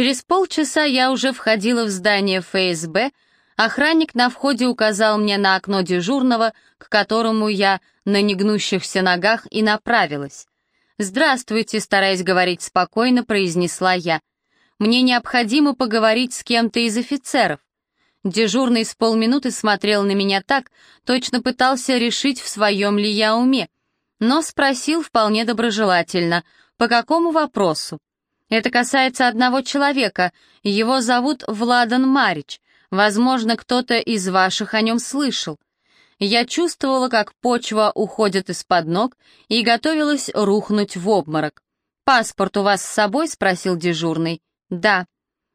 Через полчаса я уже входила в здание ФСБ, охранник на входе указал мне на окно дежурного, к которому я на негнущихся ногах и направилась. «Здравствуйте», стараясь говорить спокойно, произнесла я. «Мне необходимо поговорить с кем-то из офицеров». Дежурный с полминуты смотрел на меня так, точно пытался решить, в своем ли я уме, но спросил вполне доброжелательно, по какому вопросу. Это касается одного человека, его зовут Владан Марич, возможно, кто-то из ваших о нем слышал. Я чувствовала, как почва уходит из-под ног и готовилась рухнуть в обморок. «Паспорт у вас с собой?» — спросил дежурный. «Да».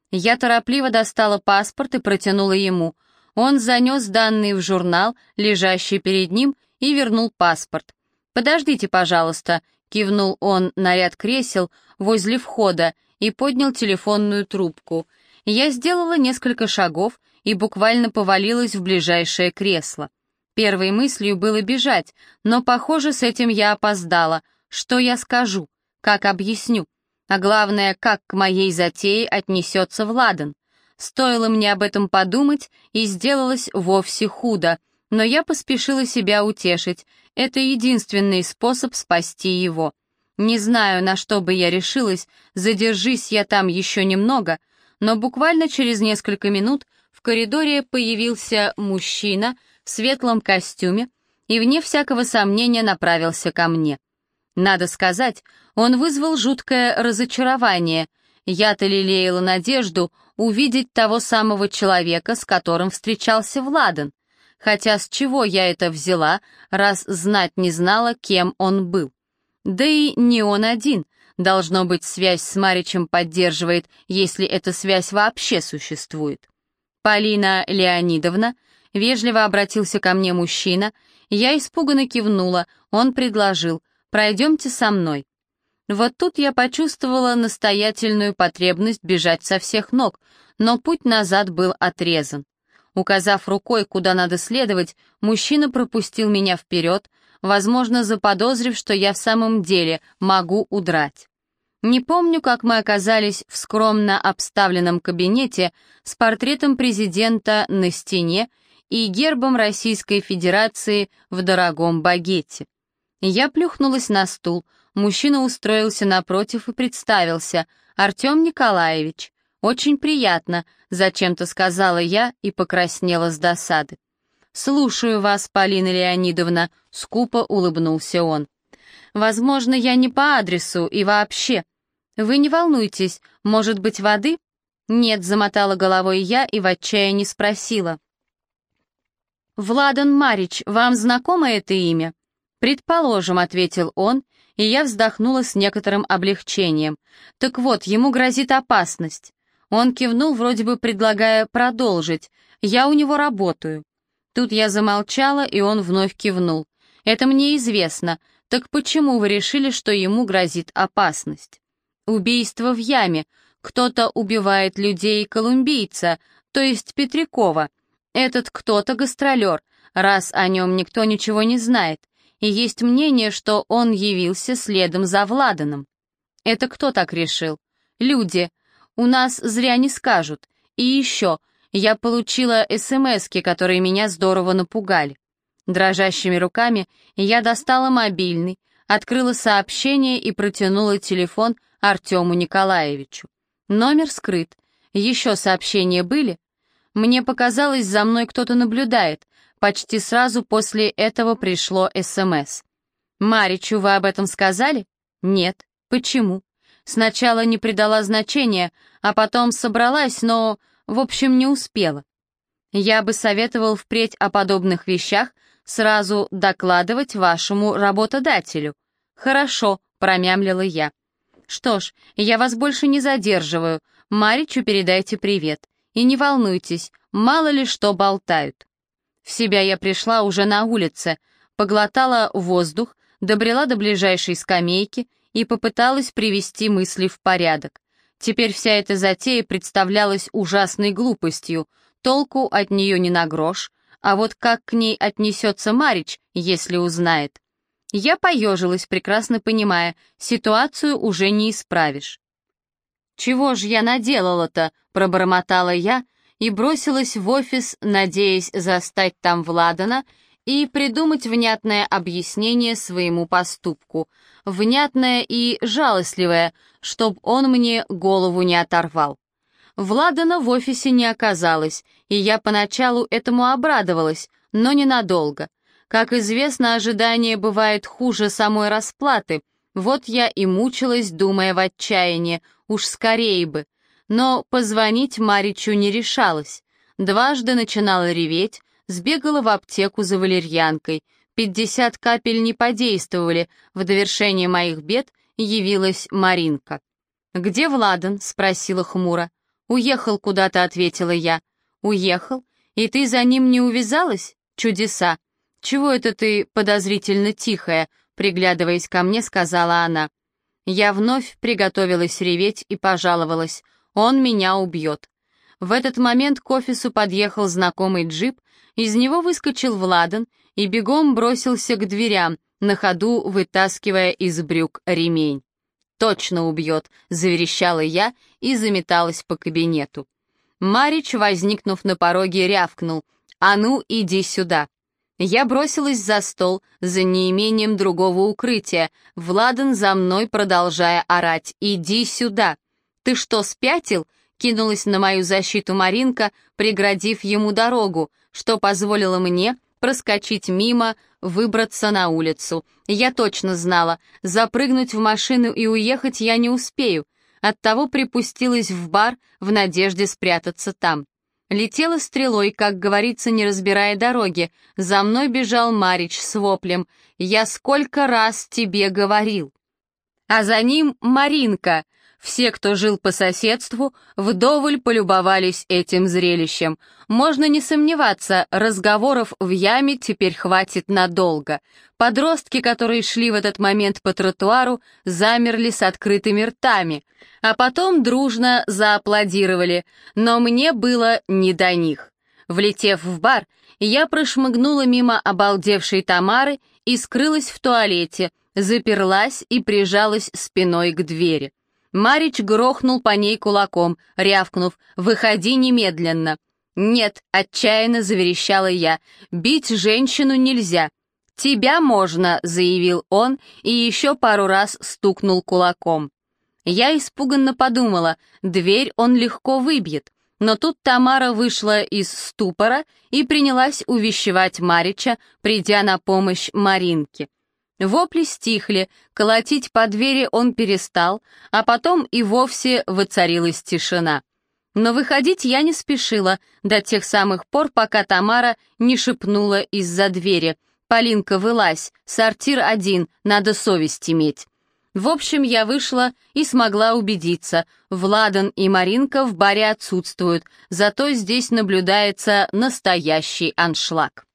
Я торопливо достала паспорт и протянула ему. Он занес данные в журнал, лежащий перед ним, и вернул паспорт. «Подождите, пожалуйста», — кивнул он на ряд кресел возле входа и поднял телефонную трубку. Я сделала несколько шагов и буквально повалилась в ближайшее кресло. Первой мыслью было бежать, но, похоже, с этим я опоздала. Что я скажу? Как объясню? А главное, как к моей затее отнесется Владан? Стоило мне об этом подумать, и сделалось вовсе худо, но я поспешила себя утешить. Это единственный способ спасти его. Не знаю, на что бы я решилась, задержись я там еще немного, но буквально через несколько минут в коридоре появился мужчина — в светлом костюме и, вне всякого сомнения, направился ко мне. Надо сказать, он вызвал жуткое разочарование. Я-то лелеяла надежду увидеть того самого человека, с которым встречался Владан. Хотя с чего я это взяла, раз знать не знала, кем он был. Да и не он один. Должно быть, связь с Маричем поддерживает, если эта связь вообще существует. Полина Леонидовна Вежливо обратился ко мне мужчина, я испуганно кивнула, он предложил «пройдемте со мной». Вот тут я почувствовала настоятельную потребность бежать со всех ног, но путь назад был отрезан. Указав рукой, куда надо следовать, мужчина пропустил меня вперед, возможно, заподозрив, что я в самом деле могу удрать. Не помню, как мы оказались в скромно обставленном кабинете с портретом президента на стене и гербом Российской Федерации в дорогом багете. Я плюхнулась на стул, мужчина устроился напротив и представился, Артем Николаевич. «Очень приятно», — зачем-то сказала я и покраснела с досады. «Слушаю вас, Полина Леонидовна», — скупо улыбнулся он. «Возможно, я не по адресу и вообще. Вы не волнуйтесь, может быть, воды?» «Нет», — замотала головой я и в отчаянии спросила. «Владан Марич, вам знакомо это имя?» «Предположим», — ответил он, и я вздохнула с некоторым облегчением. «Так вот, ему грозит опасность». Он кивнул, вроде бы предлагая продолжить. «Я у него работаю». Тут я замолчала, и он вновь кивнул. «Это мне известно. Так почему вы решили, что ему грозит опасность?» «Убийство в яме. Кто-то убивает людей колумбийца, то есть Петрякова. Этот кто-то гастролер, раз о нем никто ничего не знает, и есть мнение, что он явился следом за Владаном. Это кто так решил? Люди. У нас зря не скажут. И еще, я получила СМСки, которые меня здорово напугали. Дрожащими руками я достала мобильный, открыла сообщение и протянула телефон Артему Николаевичу. Номер скрыт. Еще сообщения были? Мне показалось, за мной кто-то наблюдает. Почти сразу после этого пришло СМС. «Маричу вы об этом сказали?» «Нет». «Почему?» Сначала не придала значения, а потом собралась, но, в общем, не успела. Я бы советовал впредь о подобных вещах сразу докладывать вашему работодателю. Хорошо, промямлила я. Что ж, я вас больше не задерживаю. Маричу передайте привет. И не волнуйтесь, мало ли что болтают. В себя я пришла уже на улице, поглотала воздух, добрела до ближайшей скамейки и попыталась привести мысли в порядок. Теперь вся эта затея представлялась ужасной глупостью, толку от нее не на грош, а вот как к ней отнесется Марич, если узнает? Я поежилась, прекрасно понимая, ситуацию уже не исправишь. «Чего ж я наделала-то?» — пробормотала я и бросилась в офис, надеясь застать там Владана и придумать внятное объяснение своему поступку. Внятное и жалостливое, чтоб он мне голову не оторвал. Владана в офисе не оказалось, и я поначалу этому обрадовалась, но ненадолго. Как известно, ожидание бывает хуже самой расплаты. Вот я и мучилась, думая в отчаянии, уж скорее бы. Но позвонить Маричу не решалась. Дважды начинала реветь, сбегала в аптеку за валерьянкой. Пятьдесят капель не подействовали, в довершение моих бед явилась Маринка. «Где Владан?» — спросила хмуро. «Уехал куда-то», — ответила я. «Уехал? И ты за ним не увязалась? Чудеса! Чего это ты подозрительно тихая?» Приглядываясь ко мне, сказала она. Я вновь приготовилась реветь и пожаловалась. «Он меня убьет». В этот момент к офису подъехал знакомый джип, из него выскочил Владан и бегом бросился к дверям, на ходу вытаскивая из брюк ремень. «Точно убьет», — заверещала я и заметалась по кабинету. Марич, возникнув на пороге, рявкнул. «А ну, иди сюда!» Я бросилась за стол, за неимением другого укрытия. Владан за мной, продолжая орать. «Иди сюда!» «Ты что, спятил?» — кинулась на мою защиту Маринка, преградив ему дорогу, что позволило мне проскочить мимо, выбраться на улицу. Я точно знала, запрыгнуть в машину и уехать я не успею, оттого припустилась в бар в надежде спрятаться там. Летела стрелой, как говорится, не разбирая дороги. За мной бежал Марич с воплем «Я сколько раз тебе говорил!» А за ним Маринка, все, кто жил по соседству, вдоволь полюбовались этим зрелищем. Можно не сомневаться, разговоров в яме теперь хватит надолго. Подростки, которые шли в этот момент по тротуару, замерли с открытыми ртами, а потом дружно зааплодировали, но мне было не до них. Влетев в бар, я прошмыгнула мимо обалдевшей Тамары и скрылась в туалете, заперлась и прижалась спиной к двери. Марич грохнул по ней кулаком, рявкнув «Выходи немедленно!» «Нет», — отчаянно заверещала я, — «бить женщину нельзя». «Тебя можно», — заявил он и еще пару раз стукнул кулаком. Я испуганно подумала, дверь он легко выбьет. Но тут Тамара вышла из ступора и принялась увещевать Марича, придя на помощь Маринке. Вопли стихли, колотить по двери он перестал, а потом и вовсе воцарилась тишина. Но выходить я не спешила до тех самых пор, пока Тамара не шепнула из-за двери. «Полинка, вылазь, сортир один, надо совесть иметь». В общем, я вышла и смогла убедиться, Владан и Маринка в баре отсутствуют, зато здесь наблюдается настоящий аншлаг.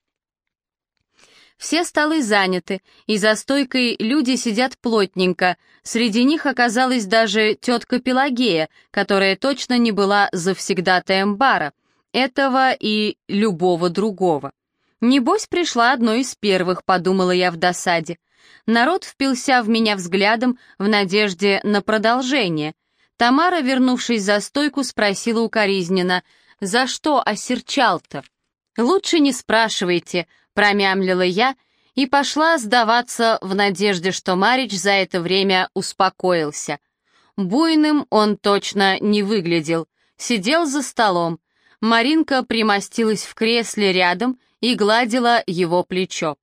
Все столы заняты, и за стойкой люди сидят плотненько. Среди них оказалась даже тетка Пелагея, которая точно не была завсегдатаем бара. Этого и любого другого. Небось, пришла одной из первых, подумала я в досаде. Народ впился в меня взглядом в надежде на продолжение. Тамара, вернувшись за стойку, спросила укоризненно, «За что осерчал-то?» «Лучше не спрашивайте», промямлила я и пошла сдаваться в надежде, что Марич за это время успокоился. Буйным он точно не выглядел, сидел за столом. Маринка примостилась в кресле рядом и гладила его плечо.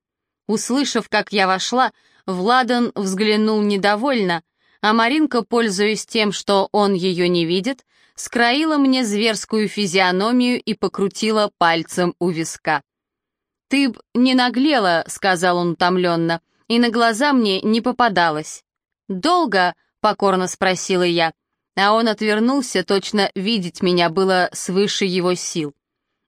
Услышав, как я вошла, Владан взглянул недовольно, а Маринка, пользуясь тем, что он ее не видит, скроила мне зверскую физиономию и покрутила пальцем у виска. «Ты б не наглела», — сказал он утомленно, — «и на глаза мне не попадалась». «Долго?» — покорно спросила я, а он отвернулся, точно видеть меня было свыше его сил.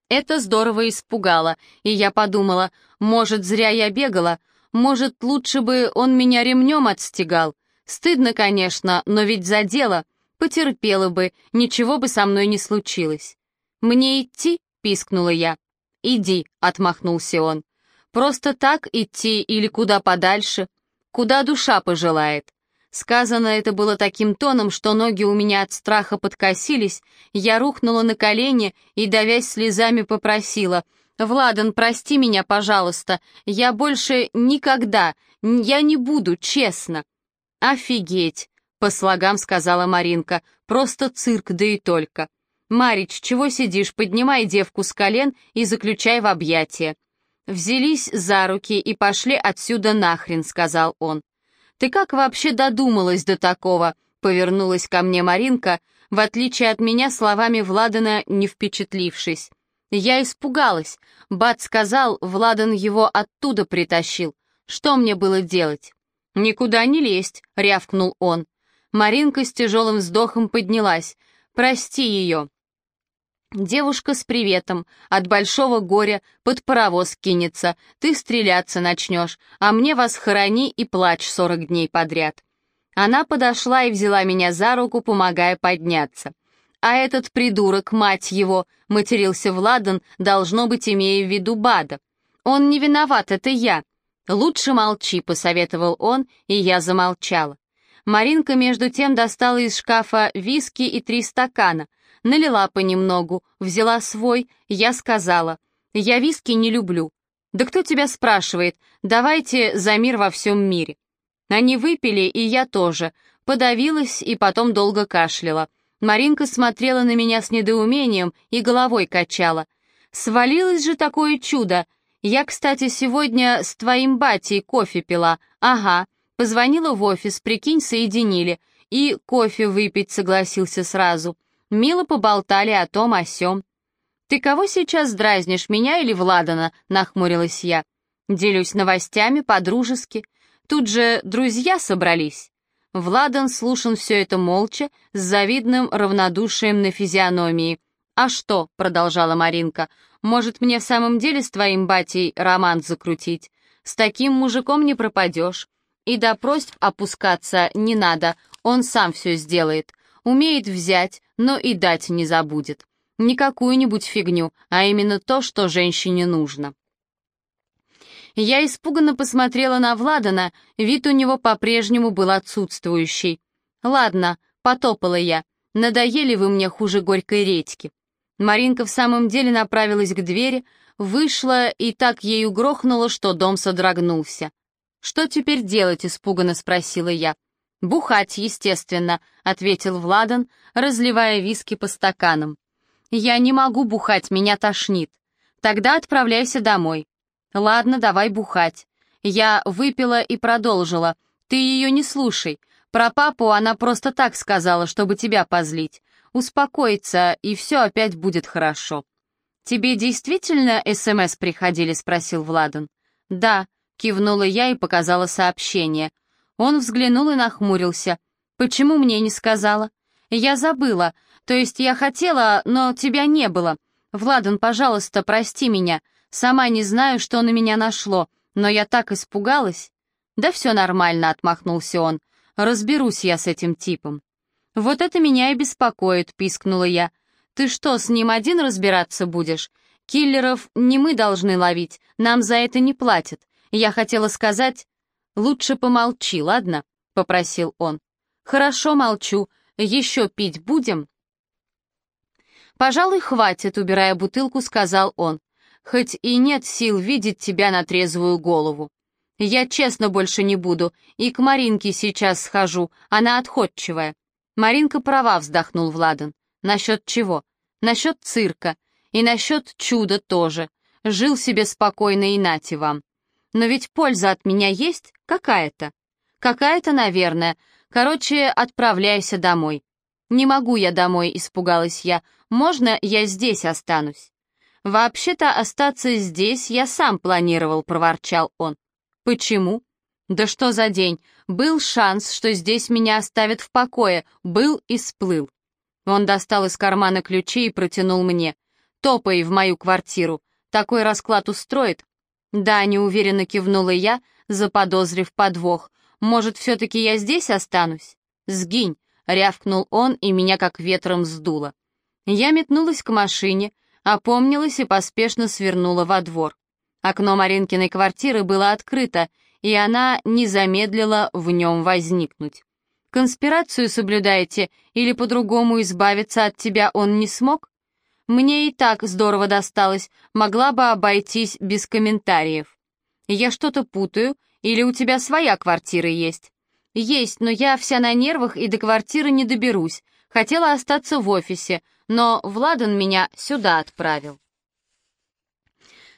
Это здорово испугало, и я подумала, может, зря я бегала, может, лучше бы он меня ремнем отстегал. Стыдно, конечно, но ведь за дело. Потерпела бы, ничего бы со мной не случилось. «Мне идти?» — пискнула я. «Иди», — отмахнулся он. «Просто так идти или куда подальше? Куда душа пожелает. Сказано это было таким тоном, что ноги у меня от страха подкосились, я рухнула на колени и, давясь слезами, попросила «Владан, прости меня, пожалуйста, я больше никогда, я не буду, честно». «Офигеть!» — по слогам сказала Маринка, «просто цирк, да и только». «Марич, чего сидишь, поднимай девку с колен и заключай в объятия». «Взялись за руки и пошли отсюда нахрен», — сказал он. «Ты как вообще додумалась до такого?» — повернулась ко мне Маринка, в отличие от меня словами Владана не впечатлившись. Я испугалась. Бат сказал, Владан его оттуда притащил. Что мне было делать? «Никуда не лезть», — рявкнул он. Маринка с тяжелым вздохом поднялась. «Прости ее». Девушка с приветом, от большого горя под паровоз кинется, ты стреляться начнешь, а мне вас хорони и плачь сорок дней подряд. Она подошла и взяла меня за руку, помогая подняться. А этот придурок, мать его, матерился Владан, должно быть, имея в виду Бада. Он не виноват, это я. Лучше молчи, посоветовал он, и я замолчала. Маринка между тем достала из шкафа виски и три стакана — налила понемногу, взяла свой, я сказала, «Я виски не люблю». «Да кто тебя спрашивает? Давайте за мир во всем мире». Они выпили, и я тоже. Подавилась и потом долго кашляла. Маринка смотрела на меня с недоумением и головой качала. «Свалилось же такое чудо! Я, кстати, сегодня с твоим батей кофе пила. Ага. Позвонила в офис, прикинь, соединили. И кофе выпить согласился сразу. Мило поболтали о том о сём. «Ты кого сейчас дразнишь, меня или Владана?» — нахмурилась я. «Делюсь новостями по-дружески. Тут же друзья собрались». Владан слушал все это молча, с завидным равнодушием на физиономии. «А что?» — продолжала Маринка. «Может, мне в самом деле с твоим батей роман закрутить? С таким мужиком не пропадешь. И до просьб опускаться не надо, он сам все сделает. Умеет взять, но и дать не забудет. Не какую-нибудь фигню, а именно то, что женщине нужно. Я испуганно посмотрела на Владана, вид у него по-прежнему был отсутствующий. «Ладно», — потопала я, — «надоели вы мне хуже горькой редьки». Маринка в самом деле направилась к двери, вышла и так ею грохнула, что дом содрогнулся. «Что теперь делать?» — испуганно спросила я. «Бухать, естественно», — ответил Владан, разливая виски по стаканам. «Я не могу бухать, меня тошнит. Тогда отправляйся домой». «Ладно, давай бухать». Я выпила и продолжила. «Ты ее не слушай. Про папу она просто так сказала, чтобы тебя позлить. Успокоиться, и все опять будет хорошо». «Тебе действительно СМС приходили?» — спросил Владан. «Да», — кивнула я и показала сообщение. Он взглянул и нахмурился. «Почему мне не сказала?» «Я забыла. То есть я хотела, но тебя не было. Владан, пожалуйста, прости меня. Сама не знаю, что на меня нашло, но я так испугалась». «Да все нормально», — отмахнулся он. «Разберусь я с этим типом». «Вот это меня и беспокоит», — пискнула я. «Ты что, с ним один разбираться будешь? Киллеров не мы должны ловить, нам за это не платят. Я хотела сказать, «Лучше помолчи, ладно?» — попросил он. «Хорошо, молчу. Еще пить будем?» «Пожалуй, хватит», — убирая бутылку, сказал он. «Хоть и нет сил видеть тебя на трезвую голову. Я честно больше не буду, и к Маринке сейчас схожу, она отходчивая». «Маринка права», — вздохнул Владан. «Насчет чего?» «Насчет цирка. И насчет чуда тоже. Жил себе спокойно и нате вам. Но ведь польза от меня есть какая-то. Какая-то, наверное. Короче, отправляйся домой. Не могу я домой, испугалась я. Можно я здесь останусь? Вообще-то остаться здесь я сам планировал, проворчал он. Почему? Да что за день? Был шанс, что здесь меня оставят в покое. Был и сплыл. Он достал из кармана ключи и протянул мне. Топай в мою квартиру. Такой расклад устроит, «Да», — неуверенно кивнула я, заподозрив подвох. «Может, все-таки я здесь останусь?» «Сгинь», — рявкнул он, и меня как ветром сдуло. Я метнулась к машине, опомнилась и поспешно свернула во двор. Окно Маринкиной квартиры было открыто, и она не замедлила в нем возникнуть. Конспирацию соблюдаете или по-другому избавиться от тебя он не смог? Мне и так здорово досталось, могла бы обойтись без комментариев. Я что-то путаю, или у тебя своя квартира есть? Есть, но я вся на нервах и до квартиры не доберусь. Хотела остаться в офисе, но Владан меня сюда отправил.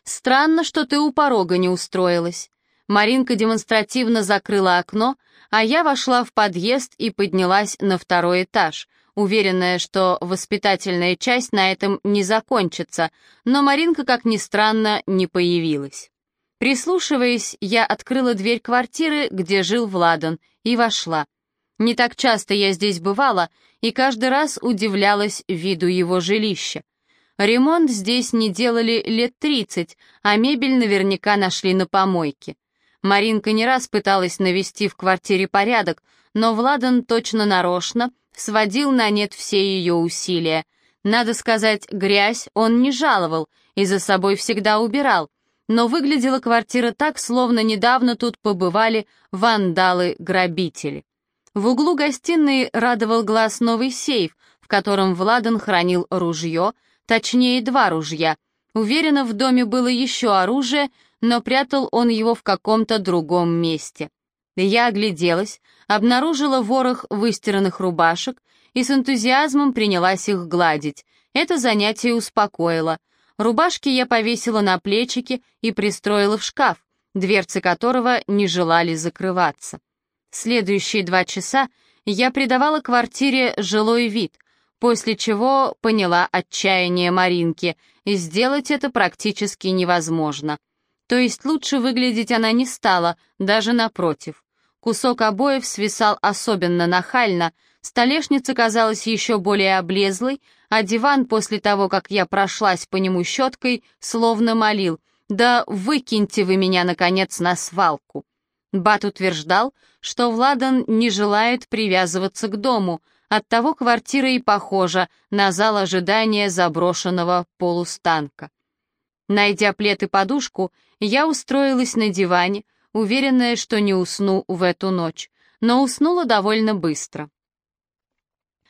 Странно, что ты у порога не устроилась. Маринка демонстративно закрыла окно, а я вошла в подъезд и поднялась на второй этаж, уверенная, что воспитательная часть на этом не закончится, но Маринка, как ни странно, не появилась. Прислушиваясь, я открыла дверь квартиры, где жил Владан, и вошла. Не так часто я здесь бывала, и каждый раз удивлялась виду его жилища. Ремонт здесь не делали лет тридцать, а мебель наверняка нашли на помойке. Маринка не раз пыталась навести в квартире порядок, но Владан точно нарочно сводил на нет все ее усилия. Надо сказать, грязь он не жаловал и за собой всегда убирал, но выглядела квартира так, словно недавно тут побывали вандалы-грабители. В углу гостиной радовал глаз новый сейф, в котором Владан хранил ружье, точнее два ружья. Уверена, в доме было еще оружие, но прятал он его в каком-то другом месте. Я огляделась, обнаружила ворох выстиранных рубашек и с энтузиазмом принялась их гладить. Это занятие успокоило. Рубашки я повесила на плечики и пристроила в шкаф, дверцы которого не желали закрываться. Следующие два часа я придавала квартире жилой вид, после чего поняла отчаяние Маринки, и сделать это практически невозможно. То есть лучше выглядеть она не стала, даже напротив. Кусок обоев свисал особенно нахально, столешница казалась еще более облезлой, а диван после того, как я прошлась по нему щеткой, словно молил «Да выкиньте вы меня, наконец, на свалку». Бат утверждал, что Владан не желает привязываться к дому, оттого квартира и похожа на зал ожидания заброшенного полустанка. Найдя плед и подушку, я устроилась на диване, уверенная, что не усну в эту ночь, но уснула довольно быстро.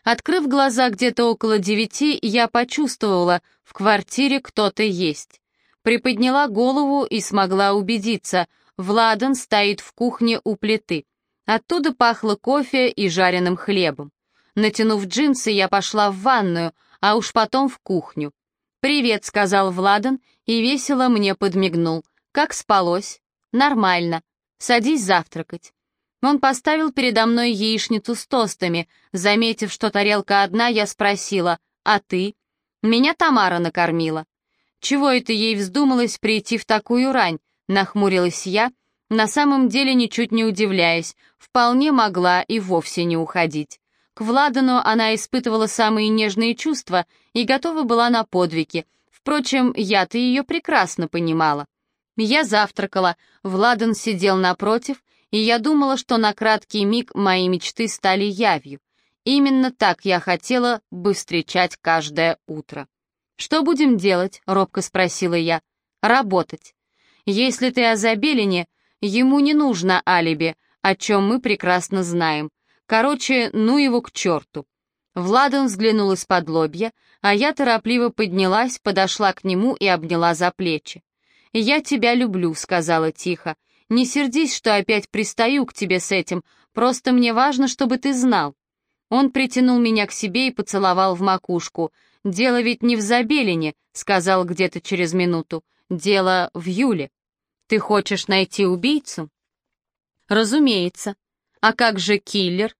Открыв глаза где-то около девяти, я почувствовала, в квартире кто-то есть. Приподняла голову и смогла убедиться, Владан стоит в кухне у плиты. Оттуда пахло кофе и жареным хлебом. Натянув джинсы, я пошла в ванную, а уж потом в кухню. «Привет», — сказал Владан и весело мне подмигнул. «Как спалось?» «Нормально. Садись завтракать». Он поставил передо мной яичницу с тостами. Заметив, что тарелка одна, я спросила, «А ты?» «Меня Тамара накормила». «Чего это ей вздумалось прийти в такую рань?» — нахмурилась я, на самом деле ничуть не удивляясь, вполне могла и вовсе не уходить. К Владану она испытывала самые нежные чувства и готова была на подвиги. Впрочем, я-то ее прекрасно понимала. Я завтракала, Владан сидел напротив, и я думала, что на краткий миг мои мечты стали явью. Именно так я хотела бы встречать каждое утро. «Что будем делать?» — робко спросила я. «Работать. Если ты о Забелине, ему не нужно алиби, о чем мы прекрасно знаем. Короче, ну его к черту. Владан взглянул из-под лобья, а я торопливо поднялась, подошла к нему и обняла за плечи. «Я тебя люблю», — сказала тихо. «Не сердись, что опять пристаю к тебе с этим, просто мне важно, чтобы ты знал». Он притянул меня к себе и поцеловал в макушку. «Дело ведь не в Забелине», — сказал где-то через минуту. «Дело в Юле. Ты хочешь найти убийцу?» «Разумеется. А как же киллер?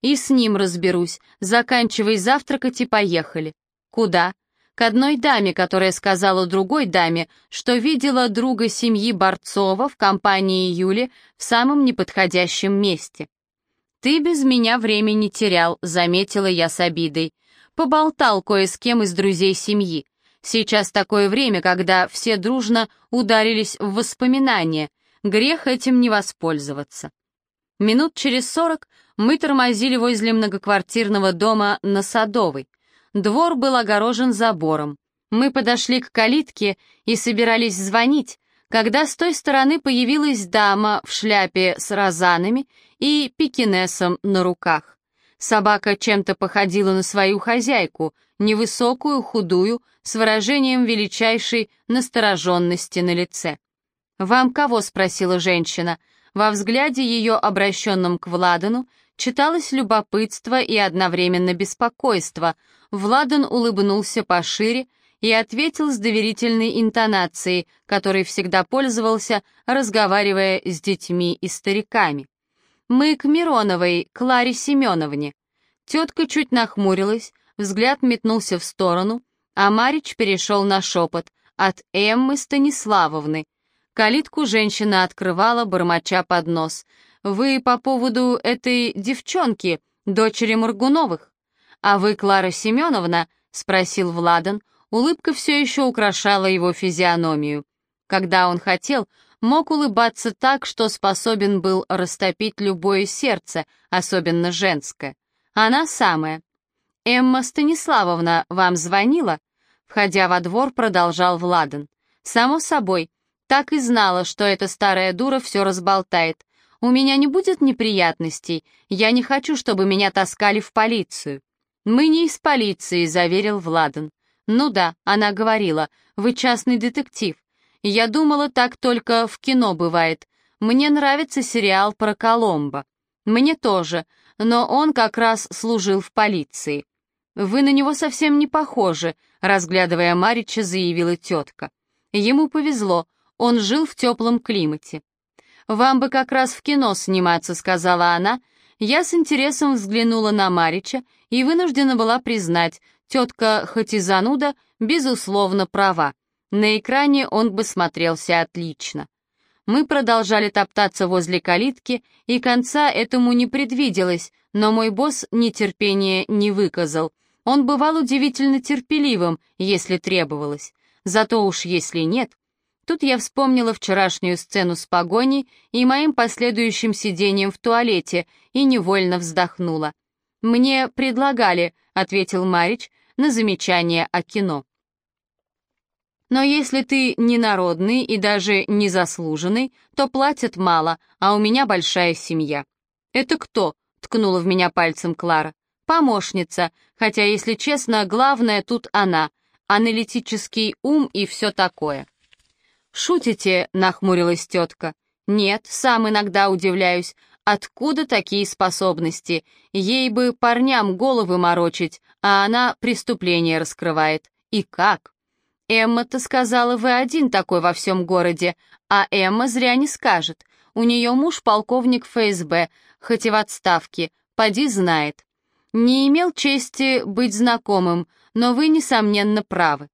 И с ним разберусь. Заканчивай завтракать и поехали. Куда? К одной даме, которая сказала другой даме, что видела друга семьи Борцова в компании Юли в самом неподходящем месте. «Ты без меня времени терял», — заметила я с обидой. Поболтал кое с кем из друзей семьи. Сейчас такое время, когда все дружно ударились в воспоминания. Грех этим не воспользоваться. Минут через сорок мы тормозили возле многоквартирного дома на Садовой. Двор был огорожен забором. Мы подошли к калитке и собирались звонить, когда с той стороны появилась дама в шляпе с розанами и пекинесом на руках. Собака чем-то походила на свою хозяйку, невысокую, худую, с выражением величайшей настороженности на лице. «Вам кого?» — спросила женщина. Во взгляде ее, обращенном к Владану, читалось любопытство и одновременно беспокойство. Владан улыбнулся пошире и ответил с доверительной интонацией, которой всегда пользовался, разговаривая с детьми и стариками. «Мы к Мироновой, Кларе Семеновне». Тетка чуть нахмурилась, взгляд метнулся в сторону, а Марич перешел на шепот от Эммы Станиславовны. Калитку женщина открывала, бормоча под нос. «Вы по поводу этой девчонки, дочери Моргуновых?» «А вы Клара Семеновна?» — спросил Владан. Улыбка все еще украшала его физиономию. Когда он хотел, мог улыбаться так, что способен был растопить любое сердце, особенно женское. Она самая. «Эмма Станиславовна вам звонила?» Входя во двор, продолжал Владан. «Само собой, так и знала, что эта старая дура все разболтает. У меня не будет неприятностей. Я не хочу, чтобы меня таскали в полицию». «Мы не из полиции», — заверил Владан. «Ну да», — она говорила, — «вы частный детектив. Я думала, так только в кино бывает. Мне нравится сериал про Коломбо. Мне тоже, но он как раз служил в полиции. Вы на него совсем не похожи», — разглядывая Марича, заявила тетка. Ему повезло, он жил в теплом климате. «Вам бы как раз в кино сниматься», — сказала она. Я с интересом взглянула на Марича и вынуждена была признать, тетка, хоть и зануда, безусловно права. На экране он бы смотрелся отлично. Мы продолжали топтаться возле калитки, и конца этому не предвиделось, но мой босс нетерпения не выказал. Он бывал удивительно терпеливым, если требовалось. Зато уж если нет, Тут я вспомнила вчерашнюю сцену с погоней и моим последующим сидением в туалете и невольно вздохнула. «Мне предлагали», — ответил Марич на замечание о кино. «Но если ты не народный и даже не заслуженный, то платят мало, а у меня большая семья». «Это кто?» — ткнула в меня пальцем Клара. «Помощница, хотя, если честно, главное тут она, аналитический ум и все такое». «Шутите?» — нахмурилась тетка. «Нет, сам иногда удивляюсь. Откуда такие способности? Ей бы парням головы морочить, а она преступление раскрывает. И как?» «Эмма-то сказала, вы один такой во всем городе, а Эмма зря не скажет. У нее муж полковник ФСБ, хоть и в отставке, поди знает. Не имел чести быть знакомым, но вы, несомненно, правы.